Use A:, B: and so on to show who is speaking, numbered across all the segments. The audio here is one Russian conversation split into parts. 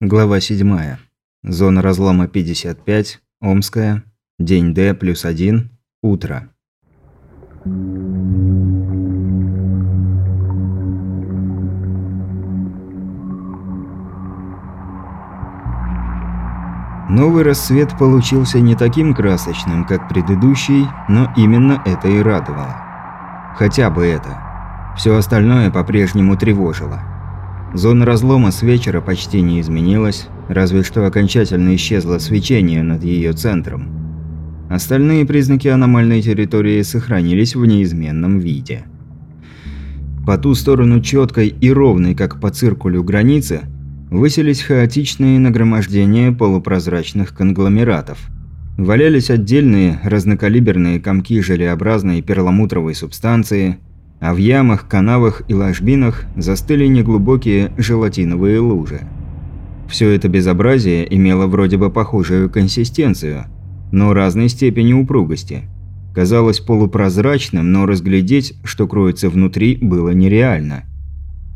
A: Глава 7. Зона разлома 55, Омская, день Д плюс 1, утро. Новый рассвет получился не таким красочным, как предыдущий, но именно это и радовало. Хотя бы это. Все остальное по-прежнему тревожило. Зона разлома с вечера почти не изменилась, разве что окончательно исчезло свечение над ее центром. Остальные признаки аномальной территории сохранились в неизменном виде. По ту сторону четкой и ровной, как по циркулю, границы высились хаотичные нагромождения полупрозрачных конгломератов. Валялись отдельные разнокалиберные комки желеобразной перламутровой субстанции – а в ямах, канавах и ложбинах застыли неглубокие желатиновые лужи. Все это безобразие имело вроде бы похожую консистенцию, но разной степени упругости. Казалось полупрозрачным, но разглядеть, что кроется внутри, было нереально.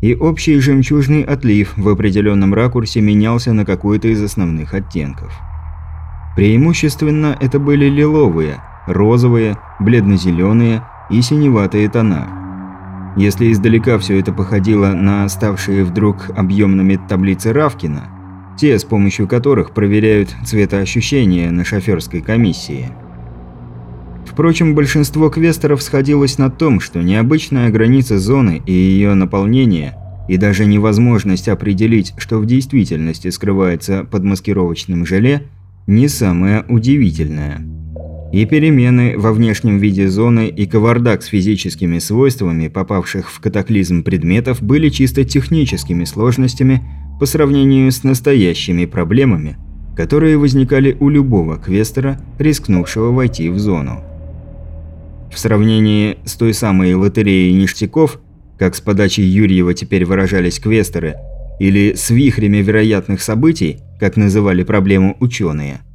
A: И общий жемчужный отлив в определенном ракурсе менялся на какой-то из основных оттенков. Преимущественно это были лиловые, розовые, бледно-зеленые и синеватые тона. Если издалека все это походило на ставшие вдруг объемными таблицы Равкина, те, с помощью которых проверяют цветоощущение на шоферской комиссии. Впрочем, большинство квестеров сходилось на том, что необычная граница зоны и ее наполнение, и даже невозможность определить, что в действительности скрывается под маскировочным желе, не самое удивительное. И перемены во внешнем виде зоны и кавардак с физическими свойствами попавших в катаклизм предметов были чисто техническими сложностями по сравнению с настоящими проблемами, которые возникали у любого квестера, рискнувшего войти в зону. В сравнении с той самой лотереей ништяков, как с подачей Юрьева теперь выражались квестеры, или с вихрями вероятных событий, как называли проблему ученые –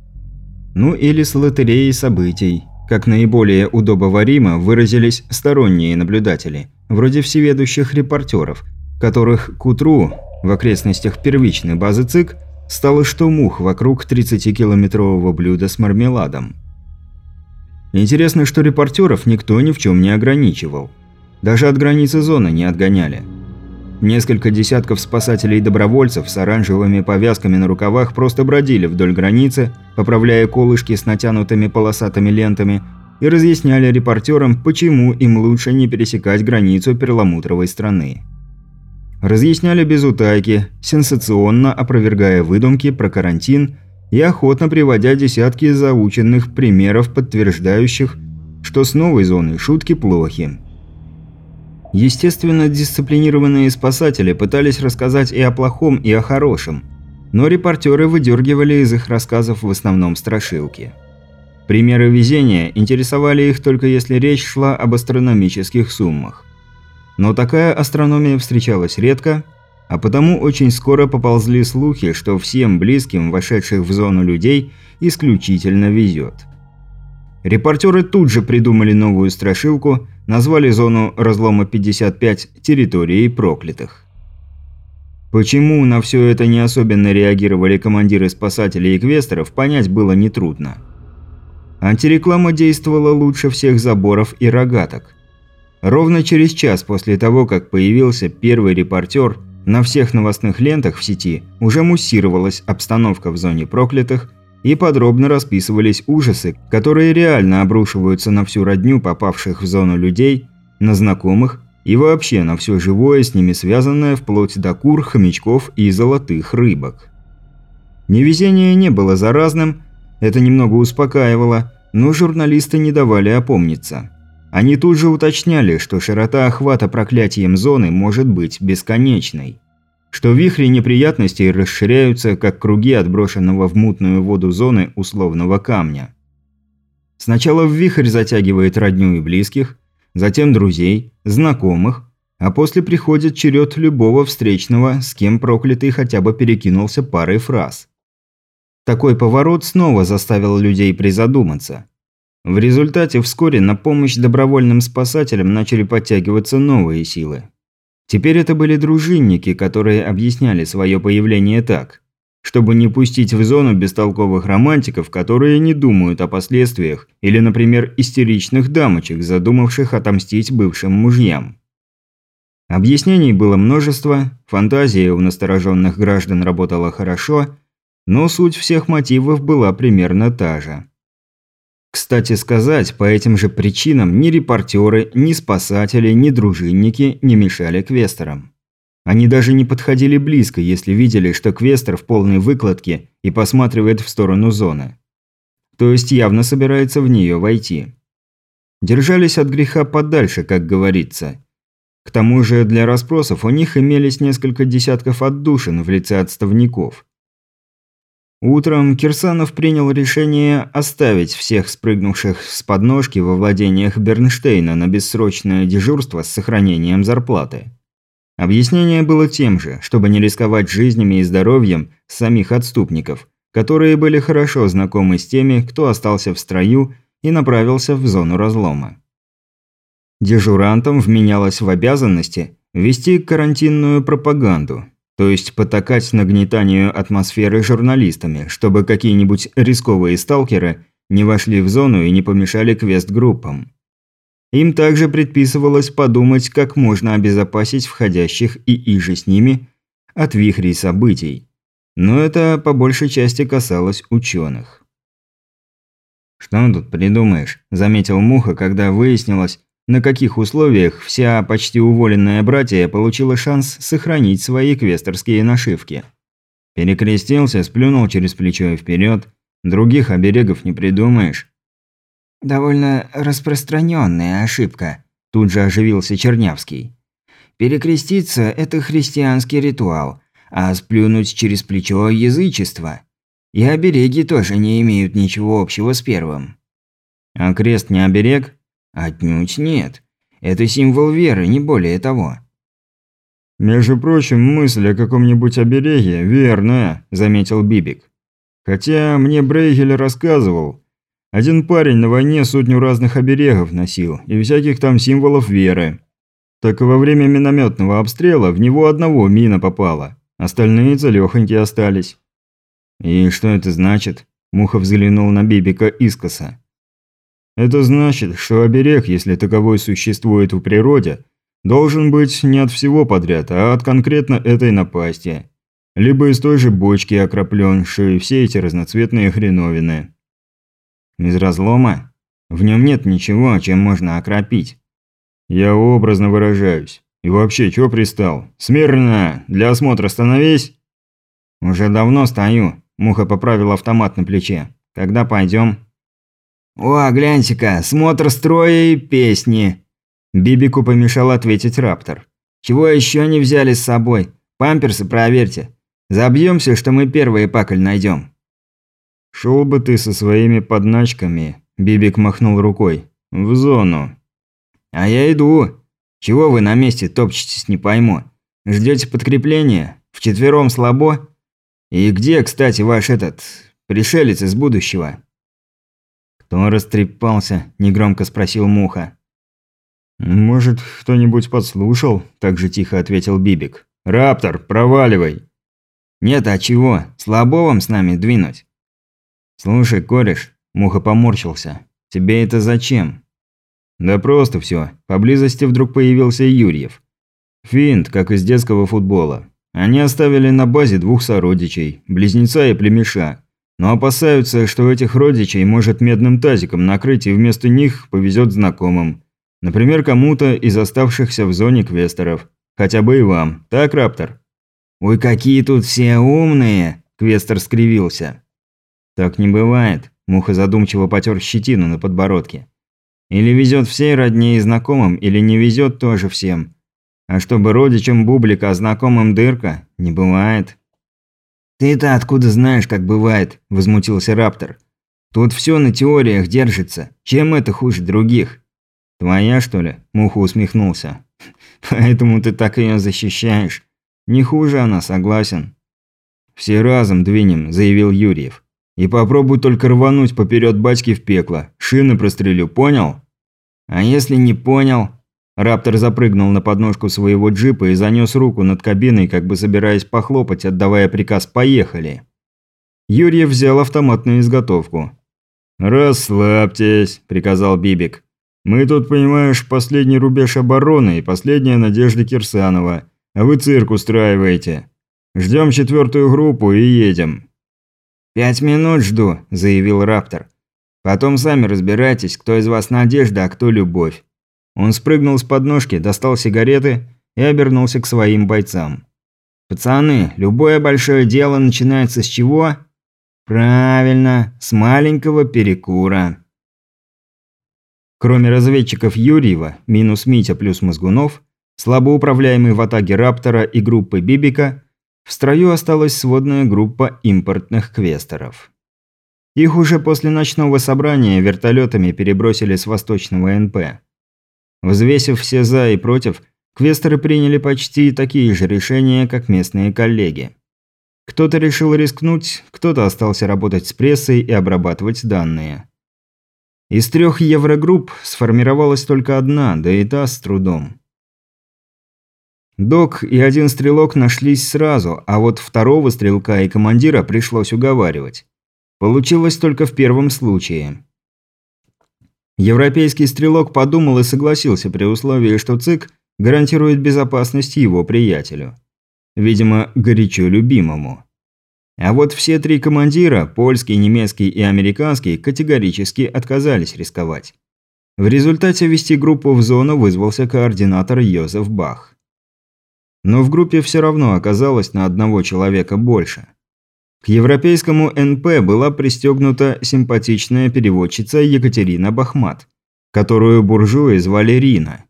A: ну или с лотереей событий, как наиболее удобоваримо выразились сторонние наблюдатели, вроде всеведущих репортеров, которых к утру в окрестностях первичной базы ЦИК стало что мух вокруг 30-километрового блюда с мармеладом. Интересно, что репортеров никто ни в чем не ограничивал. Даже от границы зоны не отгоняли. Несколько десятков спасателей-добровольцев с оранжевыми повязками на рукавах просто бродили вдоль границы, поправляя колышки с натянутыми полосатыми лентами, и разъясняли репортерам, почему им лучше не пересекать границу перламутровой страны. Разъясняли без утайки, сенсационно опровергая выдумки про карантин и охотно приводя десятки заученных примеров, подтверждающих, что с новой зоной шутки плохи. Естественно, дисциплинированные спасатели пытались рассказать и о плохом, и о хорошем, но репортеры выдергивали из их рассказов в основном страшилки. Примеры везения интересовали их только если речь шла об астрономических суммах. Но такая астрономия встречалась редко, а потому очень скоро поползли слухи, что всем близким, вошедших в зону людей, исключительно везет. Репортеры тут же придумали новую страшилку, назвали зону разлома 55 территорией проклятых. Почему на все это не особенно реагировали командиры спасателей и квестеров, понять было нетрудно. Антиреклама действовала лучше всех заборов и рогаток. Ровно через час после того, как появился первый репортер, на всех новостных лентах в сети уже муссировалась обстановка в зоне проклятых и подробно расписывались ужасы, которые реально обрушиваются на всю родню попавших в зону людей, на знакомых и вообще на все живое с ними связанное вплоть до кур, хомячков и золотых рыбок. Невезение не было заразным, это немного успокаивало, но журналисты не давали опомниться. Они тут же уточняли, что широта охвата проклятием зоны может быть бесконечной что вихри неприятностей расширяются, как круги отброшенного в мутную воду зоны условного камня. Сначала в вихрь затягивает родню и близких, затем друзей, знакомых, а после приходит черед любого встречного, с кем проклятый хотя бы перекинулся парой фраз. Такой поворот снова заставил людей призадуматься. В результате вскоре на помощь добровольным спасателям начали подтягиваться новые силы. Теперь это были дружинники, которые объясняли свое появление так, чтобы не пустить в зону бестолковых романтиков, которые не думают о последствиях, или, например, истеричных дамочек, задумавших отомстить бывшим мужьям. Объяснений было множество, фантазия у настороженных граждан работала хорошо, но суть всех мотивов была примерно та же. Кстати сказать, по этим же причинам ни репортеры, ни спасатели, ни дружинники не мешали квестерам. Они даже не подходили близко, если видели, что квестер в полной выкладке и посматривает в сторону зоны. То есть явно собирается в нее войти. Держались от греха подальше, как говорится. К тому же для расспросов у них имелись несколько десятков отдушин в лице отставников. Утром Кирсанов принял решение оставить всех спрыгнувших с подножки во владениях Бернштейна на бессрочное дежурство с сохранением зарплаты. Объяснение было тем же, чтобы не рисковать жизнями и здоровьем самих отступников, которые были хорошо знакомы с теми, кто остался в строю и направился в зону разлома. Дежурантам вменялось в обязанности вести карантинную пропаганду, то есть потакать нагнетанию атмосферы журналистами, чтобы какие-нибудь рисковые сталкеры не вошли в зону и не помешали квест-группам. Им также предписывалось подумать, как можно обезопасить входящих и иже с ними от вихрей событий. Но это по большей части касалось ученых. «Что тут придумаешь?» – заметил Муха, когда выяснилось, на каких условиях вся почти уволенная братья получила шанс сохранить свои квестерские нашивки. Перекрестился, сплюнул через плечо и вперед. Других оберегов не придумаешь.
B: «Довольно распространенная ошибка», – тут же оживился Чернявский. «Перекреститься – это христианский ритуал, а сплюнуть через плечо – язычество. И обереги тоже не имеют ничего общего с первым».
A: «А крест не оберег?»
B: «Отнюдь нет. Это символ веры, не более того».
A: «Между прочим, мысль о каком-нибудь обереге верная», – заметил Бибик. «Хотя мне Брейгель рассказывал, один парень на войне сотню разных оберегов носил и всяких там символов веры. Так во время минометного обстрела в него одного мина попала, остальные целёхонькие остались. «И что это значит?» – Муха взглянул на Бибика искоса. «Это значит, что оберег, если таковой существует в природе, должен быть не от всего подряд, а от конкретно этой напасти. Либо из той же бочки окроплен, что и все эти разноцветные хреновины». Из разлома? В нем нет ничего, чем можно окропить. Я образно выражаюсь. И вообще, чё пристал? Смирно! Для осмотра становись! Уже давно стою. Муха поправил автомат на плече. Когда пойдем?
B: О, гляньте-ка, смотр строя и песни.
A: Бибику помешал ответить Раптор.
B: Чего еще не взяли с собой? Памперсы проверьте. Забьемся, что мы первые пакль найдем.
A: «Шел бы ты со своими подначками», – Бибик махнул рукой. «В зону».
B: «А я иду. Чего вы на месте топчетесь, не пойму. Ждете подкрепления? Вчетвером слабо? И где, кстати, ваш этот... пришелец из будущего?»
A: «Кто растрепался?» – негромко спросил Муха. «Может, кто-нибудь подслушал?» – так же тихо ответил Бибик. «Раптор, проваливай!»
B: «Нет, а чего? Слабо вам с нами двинуть?»
A: «Слушай, кореш», – Муха поморщился, – «тебе это зачем?» «Да просто все. Поблизости вдруг появился Юрьев. Финт, как из детского футбола. Они оставили на базе двух сородичей, близнеца и племеша. Но опасаются, что этих родичей может медным тазиком накрыть и вместо них повезет знакомым. Например, кому-то из оставшихся в зоне квестеров. Хотя бы и вам. Так, Раптор?»
B: «Ой, какие тут все умные!» – Квестер скривился.
A: «Так не бывает», – Муха задумчиво потер щетину на подбородке. «Или везет всей родне и знакомым, или не везет тоже всем. А чтобы родичам бублика, а знакомым дырка, не бывает».
B: «Ты-то откуда знаешь, как бывает?» – возмутился Раптор. «Тут все на теориях держится. Чем это хуже других?»
A: «Твоя, что ли?» – Муха усмехнулся. «Поэтому ты так ее защищаешь. Не хуже она, согласен». «Все разом двинем», – заявил Юрьев. И попробуй только рвануть поперед батьки в пекло. Шины прострелю, понял?
B: А если не понял?
A: Раптор запрыгнул на подножку своего джипа и занёс руку над кабиной, как бы собираясь похлопать, отдавая приказ «поехали». Юрьев взял автомат на изготовку. «Расслабьтесь», – приказал Бибик. «Мы тут, понимаешь, последний рубеж обороны и последняя надежда Кирсанова, а вы цирк устраиваете. Ждем четвертую группу и едем».
B: «Пять минут жду», – заявил Раптор. «Потом сами разбирайтесь, кто из вас надежда, а кто любовь». Он спрыгнул с подножки, достал сигареты и обернулся к своим бойцам. «Пацаны, любое большое дело начинается с чего?» Правильно, с маленького перекура. Кроме разведчиков Юрьева, минус Митя плюс Мозгунов, слабоуправляемый в атаке Раптора и группы Бибика, в строю осталась сводная группа импортных квесторов. Их уже после ночного собрания вертолетами перебросили с восточного НП. Взвесив все «за» и «против», квесторы приняли почти такие же решения, как местные коллеги. Кто-то решил рискнуть, кто-то остался работать с прессой и обрабатывать данные. Из трех еврогрупп сформировалась только одна, да и та с трудом. Док и один стрелок нашлись сразу, а вот второго стрелка и командира пришлось уговаривать. Получилось только в первом случае. Европейский стрелок подумал и согласился при условии, что ЦИК гарантирует безопасность его приятелю. Видимо, горячо любимому. А вот все три командира, польский, немецкий и американский, категорически отказались рисковать. В результате вести группу в зону вызвался координатор Йозеф Бах. Но в группе все равно оказалось на одного человека больше. Европейскому НП была пристегнута симпатичная переводчица Екатерина Бахмат, которую буржуи звали Рина.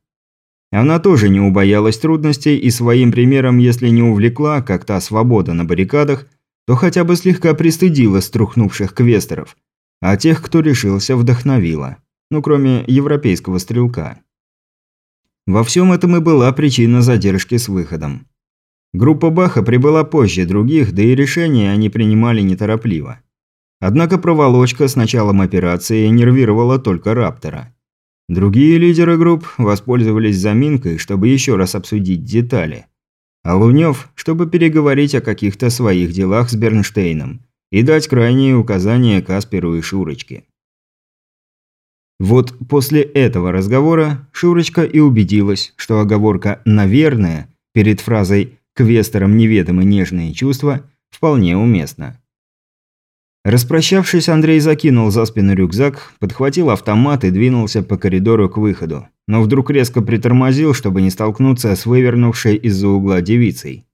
B: Она тоже не убоялась трудностей и своим примером, если не увлекла, как та свобода на баррикадах, то хотя бы слегка пристыдила струхнувших квестеров, а тех, кто решился, вдохновила. Ну, кроме европейского стрелка. Во всем этом и была причина задержки с выходом. Группа Баха прибыла позже других, да и решения они принимали неторопливо. Однако проволочка с началом операции нервировала только Раптора. Другие лидеры групп воспользовались заминкой, чтобы еще раз обсудить детали. А Лунёв, чтобы переговорить о каких-то своих делах с Бернштейном и дать крайние указания Касперу и Шурочке. Вот после этого разговора Шурочка и убедилась, что оговорка «наверное» перед фразой «квесторам неведомы нежные чувства» вполне уместна. Распрощавшись, Андрей закинул за спину рюкзак, подхватил автомат и двинулся по коридору к выходу, но вдруг резко притормозил, чтобы не столкнуться с вывернувшей из-за угла девицей.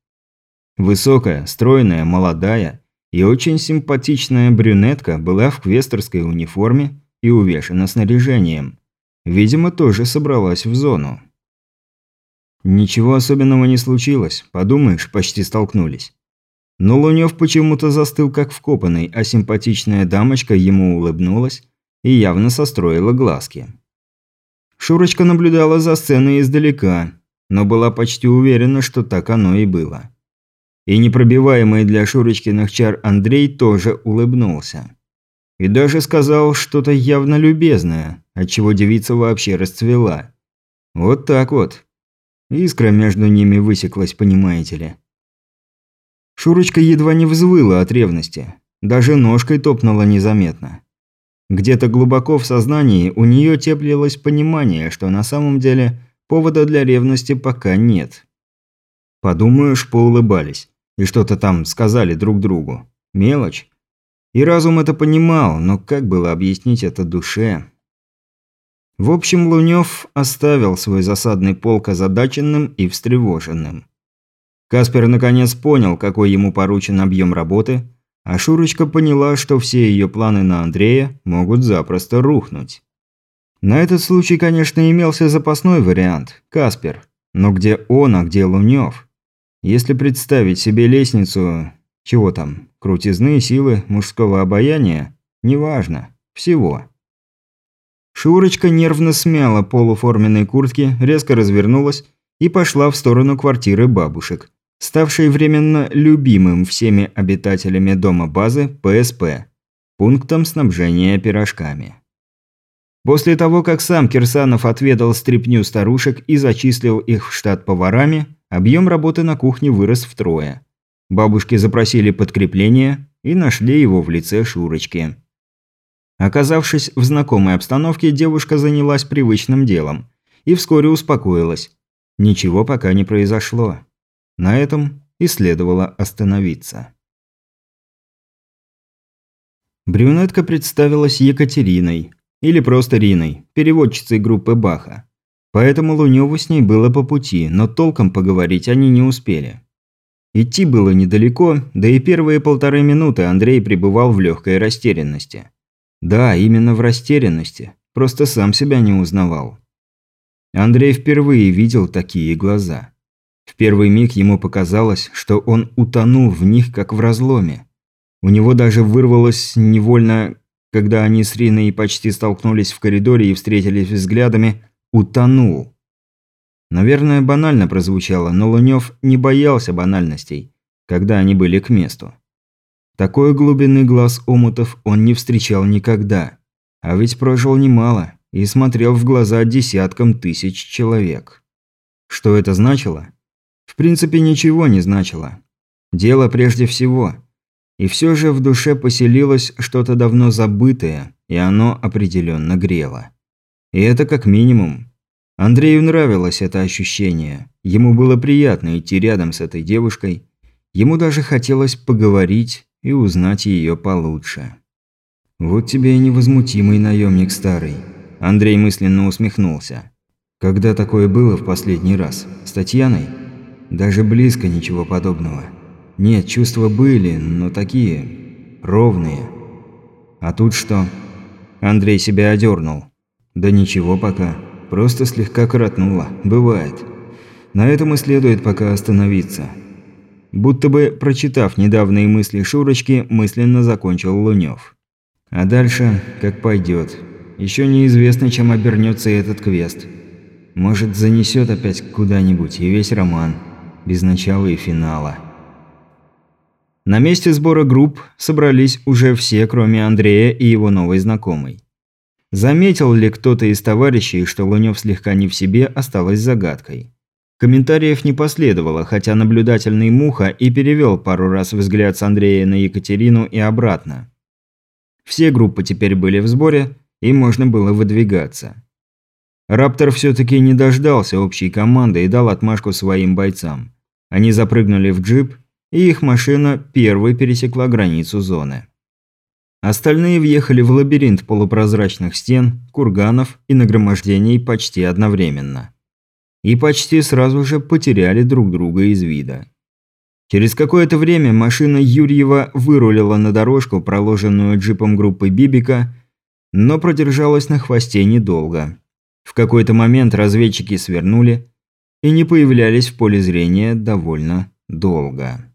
B: Высокая, стройная, молодая и очень симпатичная брюнетка была в квесторской униформе и увешана снаряжением. Видимо, тоже собралась в зону. Ничего особенного не случилось, подумаешь, почти столкнулись. Но Лунёв почему-то застыл как вкопанный, а симпатичная дамочка ему улыбнулась и явно состроила глазки. Шурочка наблюдала за сценой издалека, но была почти уверена, что так оно и было. И непробиваемый для Шурочкиных чар Андрей тоже улыбнулся. И даже сказал что-то явно любезное, отчего девица вообще расцвела. Вот так вот. Искра между ними высеклась, понимаете ли. Шурочка едва не взвыла от ревности. Даже ножкой топнула незаметно. Где-то глубоко в сознании у нее теплилось понимание, что на самом деле повода для ревности пока нет. Подумаешь, поулыбались. И что-то там сказали друг другу. Мелочь. И разум это понимал, но как было объяснить это душе? В общем, Лунёв оставил свой засадный полк озадаченным и встревоженным. Каспер наконец понял, какой ему поручен объем работы, а Шурочка поняла, что все ее планы на Андрея могут запросто рухнуть. На этот случай, конечно, имелся запасной вариант – Каспер. Но где он, а где Лунёв? Если представить себе лестницу... Чего там? Крутизны, силы, мужского обаяния? Неважно. Всего. Шурочка нервно смяла полуформенной куртки, резко развернулась и пошла в сторону квартиры бабушек, ставший временно любимым всеми обитателями дома базы ПСП, пунктом снабжения пирожками. После того, как сам Кирсанов отведал стряпню старушек и зачислил их в штат поварами, объем работы на кухне вырос втрое. Бабушки запросили подкрепление,
A: и нашли его в лице Шурочки. Оказавшись в знакомой обстановке, девушка занялась привычным делом и вскоре успокоилась. Ничего пока не произошло. На этом и следовало остановиться. Брюнетка представилась Екатериной, или просто Риной, переводчицей группы Баха. Поэтому Лунёву с ней было по пути, но толком поговорить они не успели. Идти было недалеко, да и первые полторы минуты Андрей пребывал в легкой растерянности. Да, именно в растерянности, просто сам себя не узнавал. Андрей впервые видел такие глаза. В первый миг ему показалось, что он утонул в них, как в разломе. У него даже вырвалось невольно, когда они с Риной почти столкнулись в коридоре и встретились взглядами, утонул. Наверное, банально прозвучало, но Лунёв не боялся банальностей, когда они были к месту. Такой глубины глаз омутов он не встречал никогда. А ведь прожил немало и смотрел в глаза десяткам тысяч человек. Что это значило? В принципе, ничего не значило. Дело прежде всего. И все же в душе поселилось что-то давно забытое, и оно определенно грело. И это как минимум. Андрею нравилось это ощущение. Ему было приятно идти рядом с этой девушкой. Ему даже хотелось поговорить и узнать ее получше. «Вот тебе и невозмутимый наемник старый», – Андрей мысленно усмехнулся. «Когда такое было в последний раз? С Татьяной? Даже близко ничего подобного. Нет, чувства были, но такие... ровные. А тут что?» Андрей себя одернул. «Да ничего пока». Просто слегка коротнуло. Бывает. На этом и следует пока остановиться. Будто бы, прочитав недавние мысли Шурочки, мысленно закончил Лунёв. А дальше, как пойдет. Еще неизвестно, чем обернется этот квест. Может, занесет опять куда-нибудь и весь роман. Без начала и финала. На месте сбора групп собрались уже все, кроме Андрея и его новой знакомой. Заметил ли кто-то из товарищей, что Лунёв слегка не в себе, осталось загадкой. Комментариев не последовало, хотя наблюдательный Муха и перевел пару раз взгляд с Андрея на Екатерину и обратно. Все группы теперь были в сборе, и можно было выдвигаться. Раптор все-таки не дождался общей команды и дал отмашку своим бойцам. Они запрыгнули в джип, и их машина первой пересекла границу зоны. Остальные въехали в лабиринт полупрозрачных стен, курганов и нагромождений почти одновременно. И почти сразу же потеряли друг друга из вида. Через какое-то время машина Юрьева вырулила на дорожку, проложенную джипом группы Бибика, но продержалась на хвосте недолго. В какой-то момент разведчики свернули и не появлялись в поле зрения довольно долго.